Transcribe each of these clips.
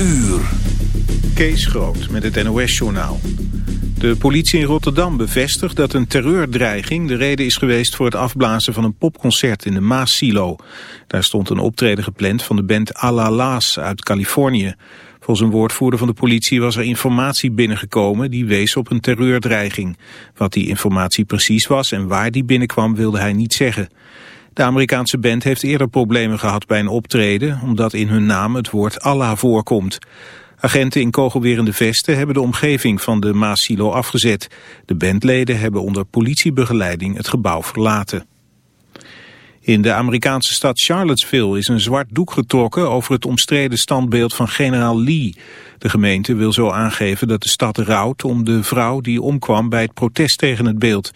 Uur. Kees Groot met het NOS-journaal. De politie in Rotterdam bevestigt dat een terreurdreiging de reden is geweest voor het afblazen van een popconcert in de Maas-silo. Daar stond een optreden gepland van de band Alala's uit Californië. Volgens een woordvoerder van de politie was er informatie binnengekomen die wees op een terreurdreiging. Wat die informatie precies was en waar die binnenkwam wilde hij niet zeggen. De Amerikaanse band heeft eerder problemen gehad bij een optreden... omdat in hun naam het woord Allah voorkomt. Agenten in kogelwerende vesten hebben de omgeving van de Maasilo afgezet. De bandleden hebben onder politiebegeleiding het gebouw verlaten. In de Amerikaanse stad Charlottesville is een zwart doek getrokken over het omstreden standbeeld van generaal Lee. De gemeente wil zo aangeven dat de stad rouwt om de vrouw die omkwam bij het protest tegen het beeld.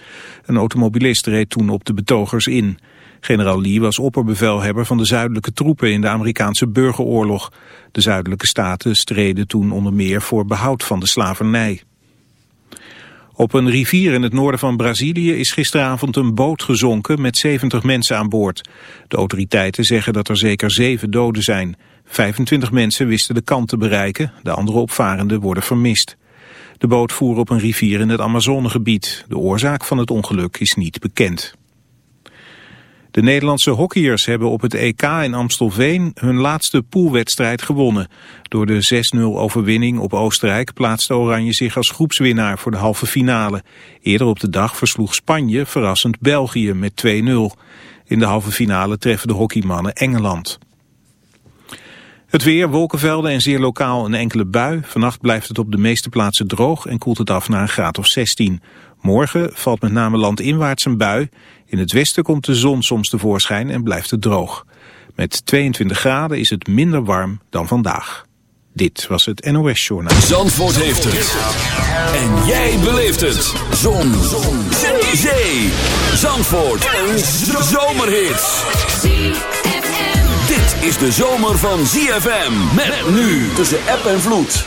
Een automobilist reed toen op de betogers in. Generaal Lee was opperbevelhebber van de zuidelijke troepen in de Amerikaanse burgeroorlog. De zuidelijke staten streden toen onder meer voor behoud van de slavernij. Op een rivier in het noorden van Brazilië is gisteravond een boot gezonken met 70 mensen aan boord. De autoriteiten zeggen dat er zeker zeven doden zijn. 25 mensen wisten de kant te bereiken, de andere opvarenden worden vermist. De boot voer op een rivier in het Amazonegebied. De oorzaak van het ongeluk is niet bekend. De Nederlandse hockeyers hebben op het EK in Amstelveen hun laatste poolwedstrijd gewonnen. Door de 6-0 overwinning op Oostenrijk plaatste Oranje zich als groepswinnaar voor de halve finale. Eerder op de dag versloeg Spanje verrassend België met 2-0. In de halve finale treffen de hockeymannen Engeland. Het weer, wolkenvelden en zeer lokaal een enkele bui. Vannacht blijft het op de meeste plaatsen droog en koelt het af naar een graad of 16. Morgen valt met name landinwaarts een bui. In het westen komt de zon soms tevoorschijn en blijft het droog. Met 22 graden is het minder warm dan vandaag. Dit was het NOS Journaal. Zandvoort heeft het. En jij beleeft het. Zon. zon. Zee. Zandvoort. Een zomerhit. Dit is de zomer van ZFM. Met nu tussen app en vloed.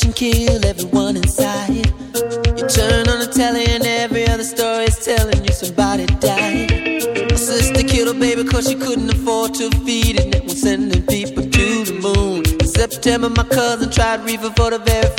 And kill everyone inside. You turn on the telly and every other story is telling you somebody died. My sister killed her baby cause she couldn't afford to feed it. And was sending people to the moon. In September, my cousin tried reefer for the very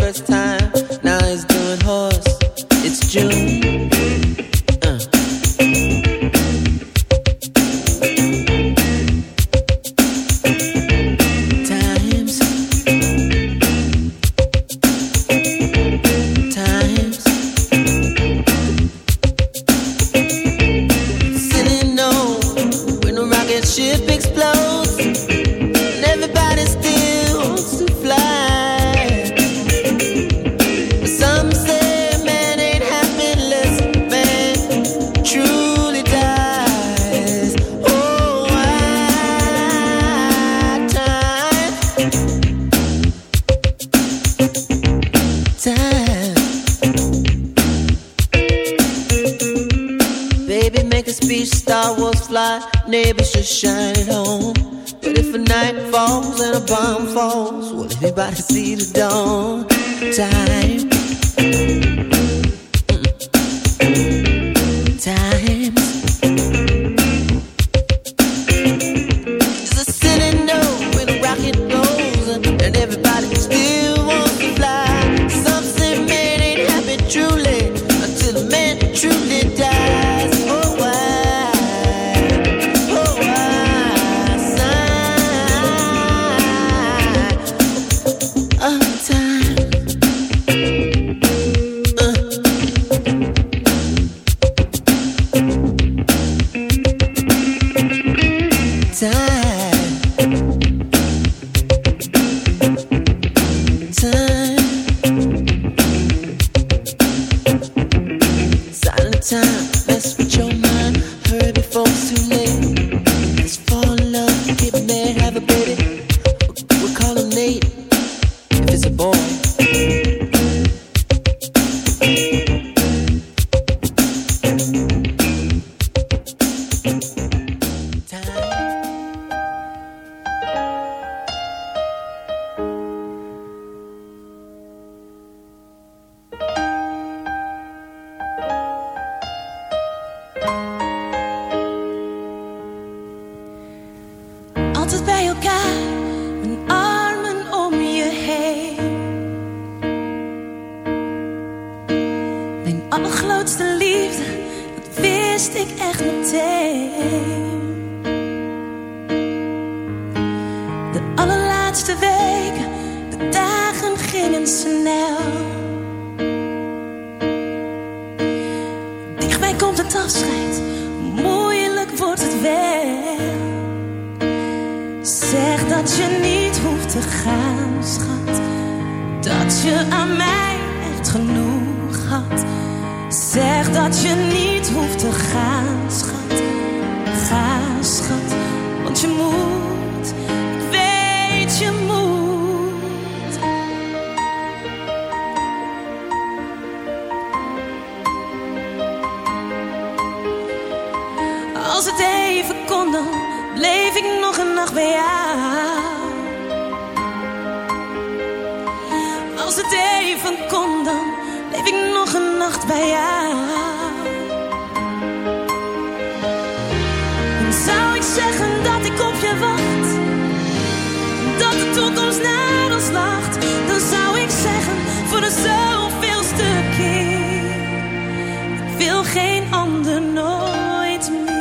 geen ander nooit meer.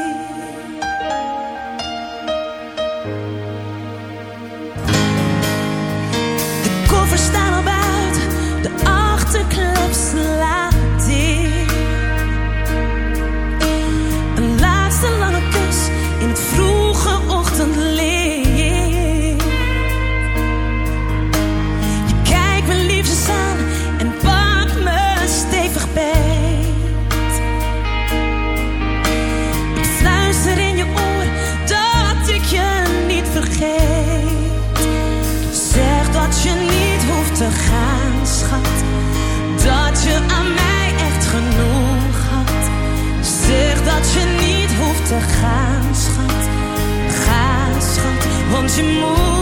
laten gaan, schat. Ga, schat, want je moet.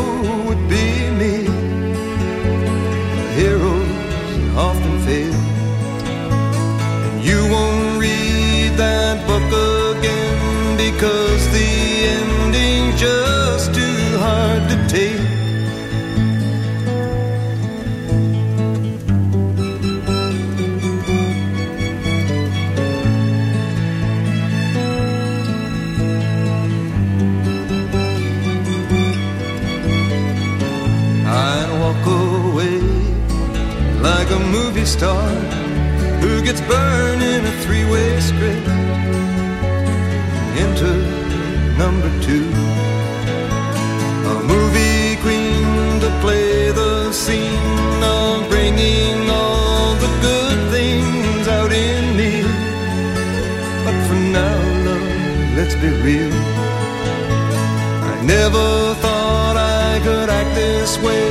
book again because the ending's just too hard to take. I'd walk away like a movie star who gets burned in a three-way script. Enter number two, a movie queen to play the scene of bringing all the good things out in me. But for now, love, let's be real. I never thought I could act this way,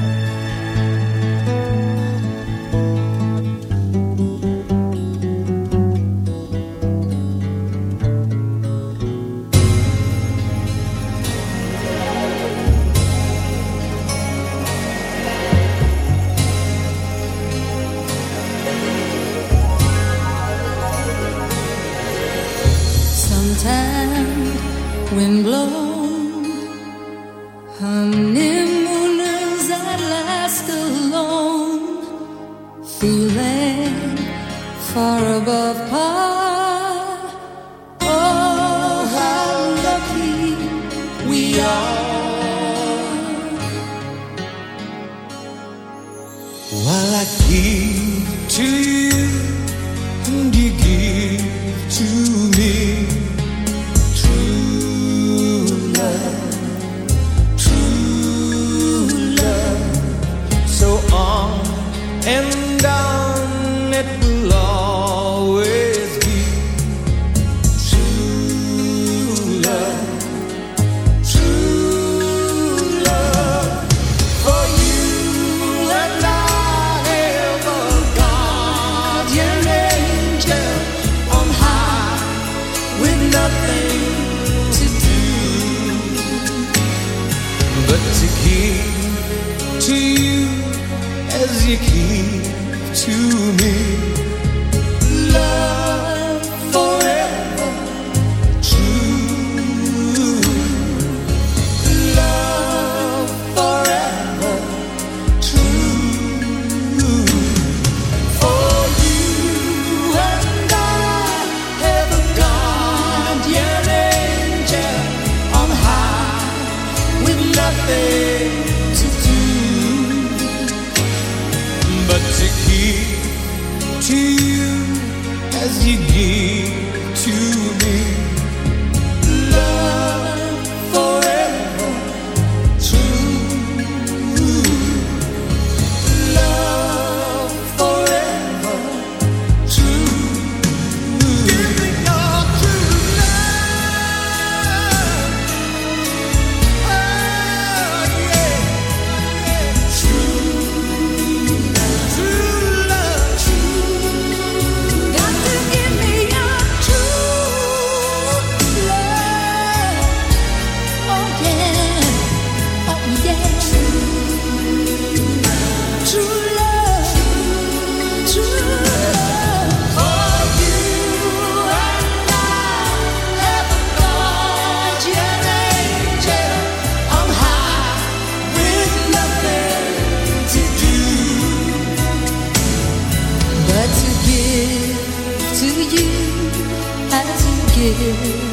And to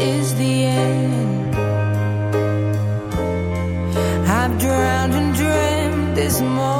is the end. I've drowned and dreamed this morning.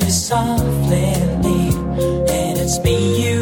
you softly and it's me you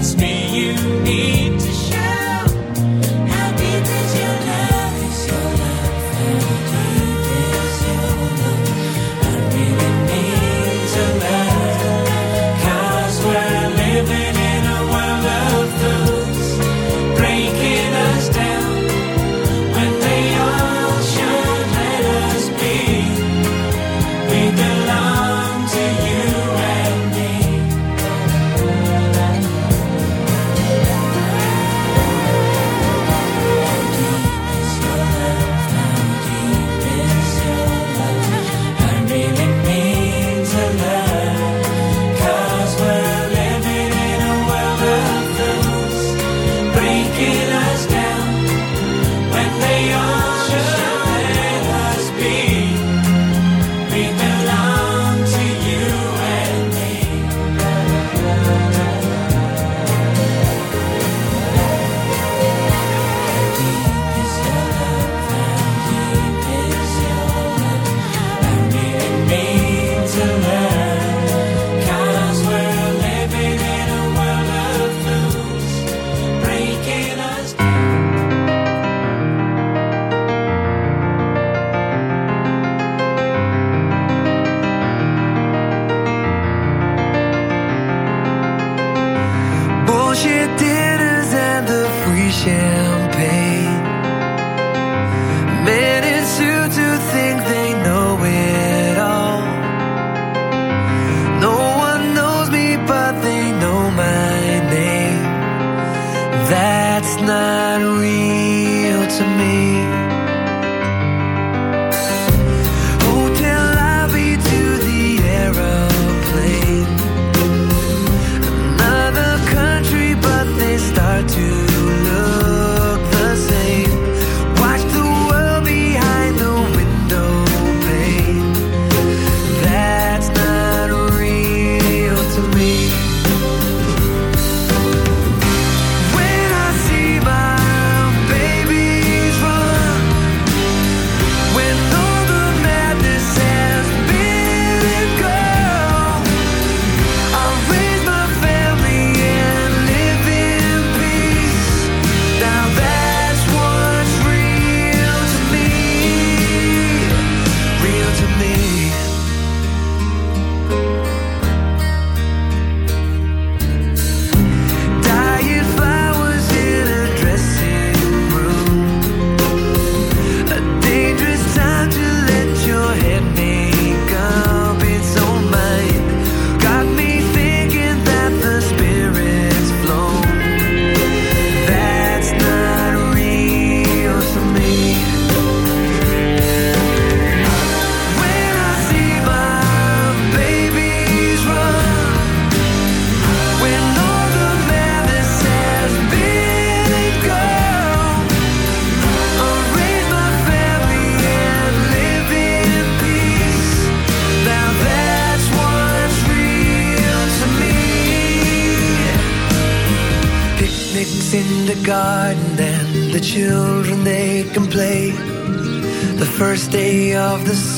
It's me you need.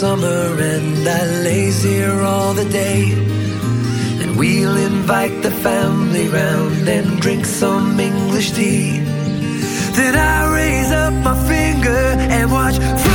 summer and I lays here all the day. And we'll invite the family round and drink some English tea. Then I raise up my finger and watch.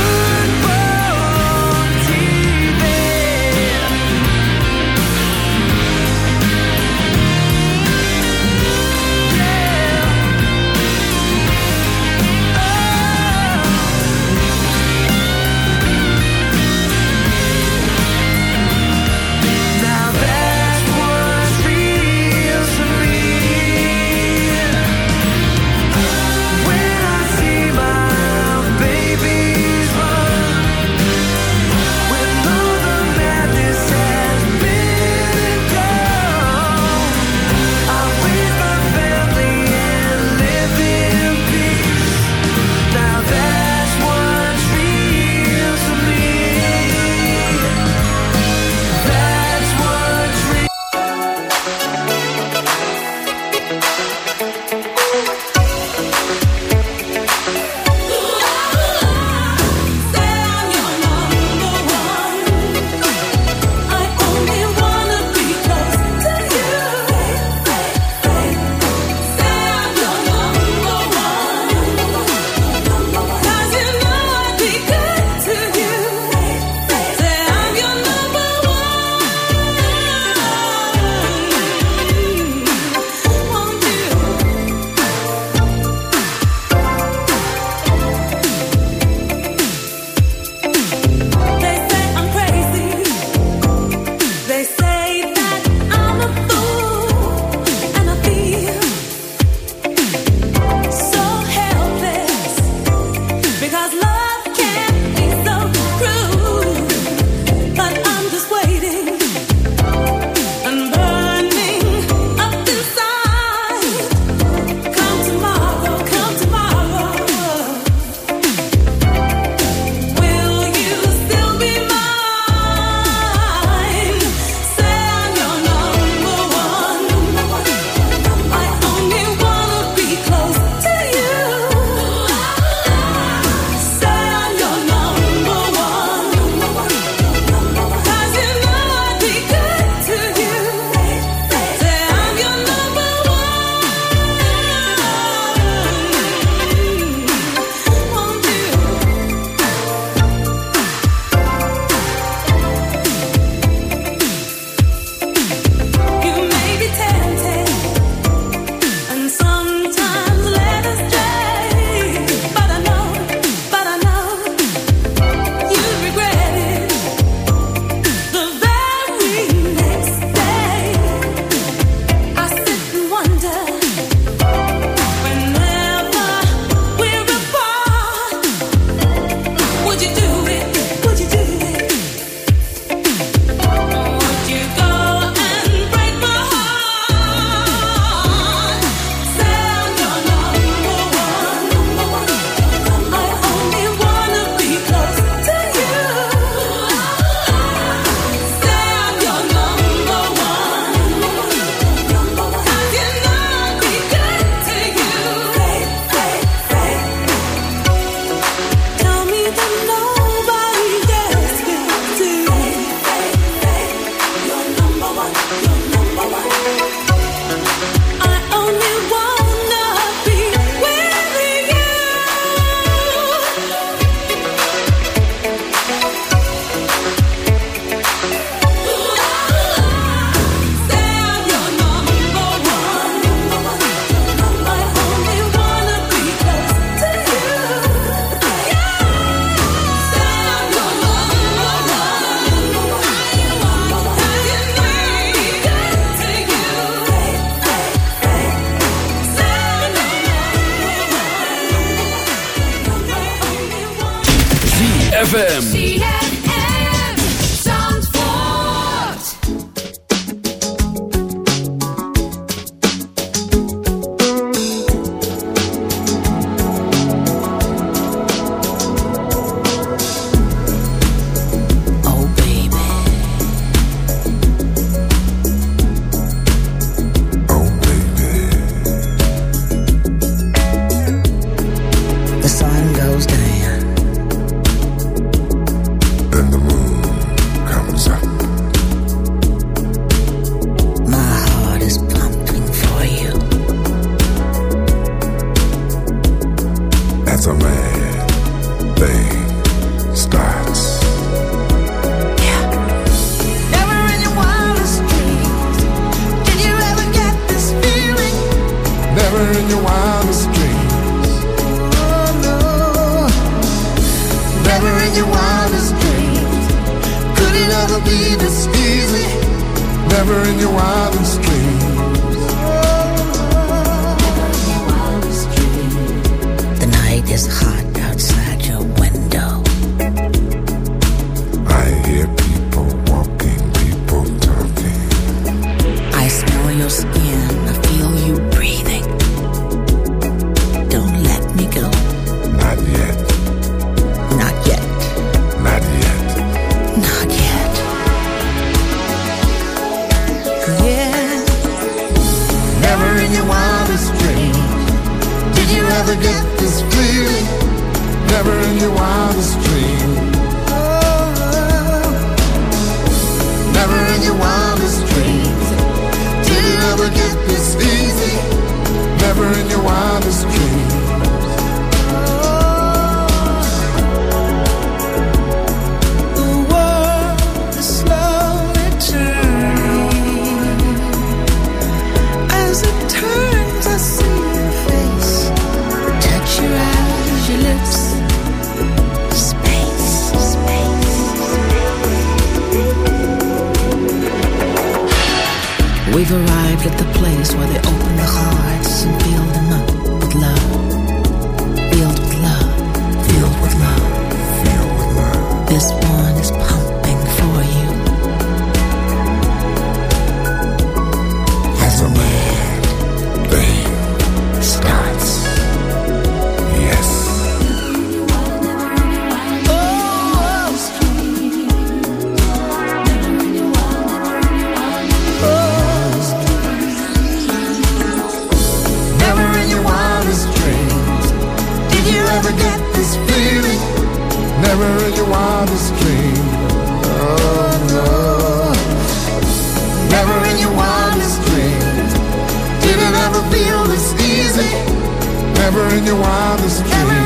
never in your wildest dreams.